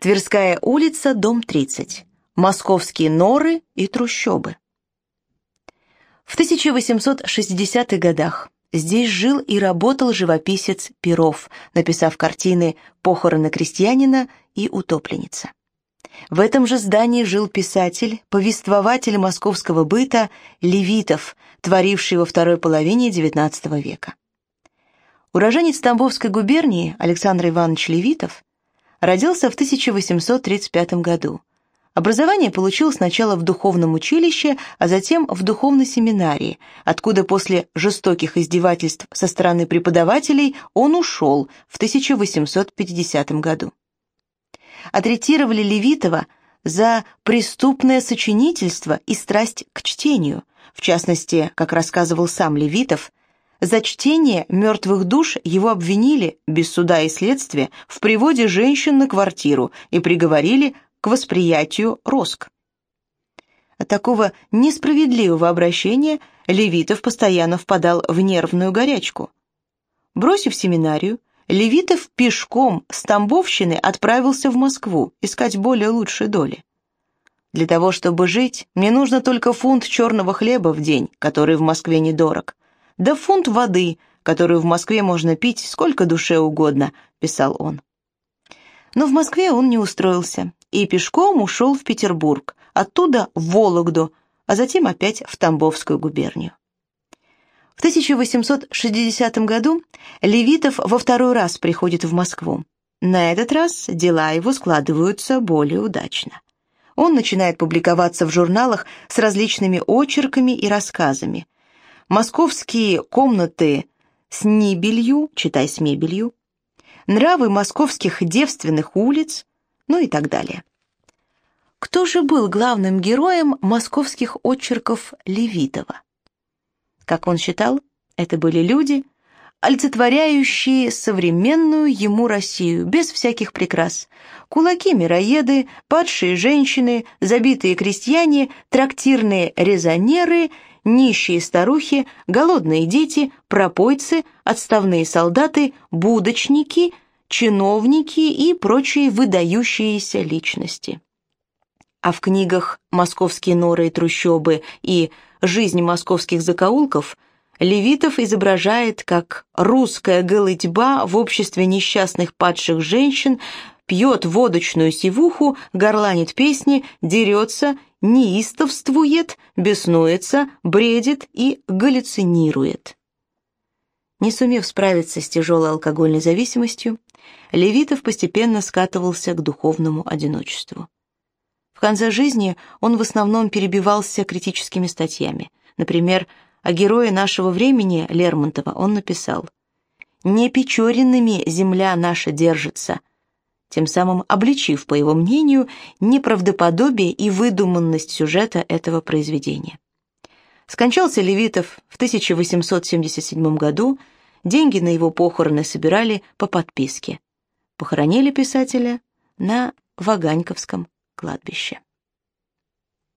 Тверская улица, дом 30. Московские норы и трущобы. В 1860-х годах здесь жил и работал живописец Перов, написав картины «Похороны крестьянина» и «Утопленница». В этом же здании жил писатель, повествователь московского быта Левитов, творивший во второй половине XIX века. Уроженец Тамбовской губернии Александр Иванович Левитов родился в 1835 году. Образование получил сначала в духовном училище, а затем в духовной семинарии, откуда после жестоких издевательств со стороны преподавателей он ушел в 1850 году отретировали Левитова за преступное сочинительство и страсть к чтению, в частности, как рассказывал сам Левитов, за чтение «Мертвых душ» его обвинили, без суда и следствия, в приводе женщин на квартиру и приговорили к восприятию роск. От такого несправедливого обращения Левитов постоянно впадал в нервную горячку. Бросив семинарию, Левитов пешком с Тамбовщины отправился в Москву искать более лучшей доли. Для того, чтобы жить, мне нужно только фунт черного хлеба в день, который в Москве недорог, да фунт воды, которую в Москве можно пить сколько душе угодно, писал он. Но в Москве он не устроился и пешком ушел в Петербург, оттуда в Вологду, а затем опять в Тамбовскую губернию. В 1860 году Левитов во второй раз приходит в Москву. На этот раз дела его складываются более удачно. Он начинает публиковаться в журналах с различными очерками и рассказами. Московские комнаты с небелью, читай с мебелью, нравы московских девственных улиц, ну и так далее. Кто же был главным героем московских очерков Левитова? Как он считал, это были люди, олицетворяющие современную ему Россию, без всяких прикрас. Кулаки-мироеды, падшие женщины, забитые крестьяне, трактирные резонеры, нищие старухи, голодные дети, пропойцы, отставные солдаты, будочники, чиновники и прочие выдающиеся личности. А в книгах «Московские норы и трущобы» и жизнь московских закоулков Левитов изображает, как русская голытьба в обществе несчастных падших женщин пьет водочную сивуху, горланит песни, дерется, неистовствует, беснуется, бредит и галлюцинирует. Не сумев справиться с тяжелой алкогольной зависимостью, Левитов постепенно скатывался к духовному одиночеству. В конце жизни он в основном перебивался критическими статьями. Например, о герое нашего времени Лермонтова он написал «Не печоренными земля наша держится», тем самым обличив, по его мнению, неправдоподобие и выдуманность сюжета этого произведения. Скончался Левитов в 1877 году, деньги на его похороны собирали по подписке. Похоронили писателя на Ваганьковском кладбище.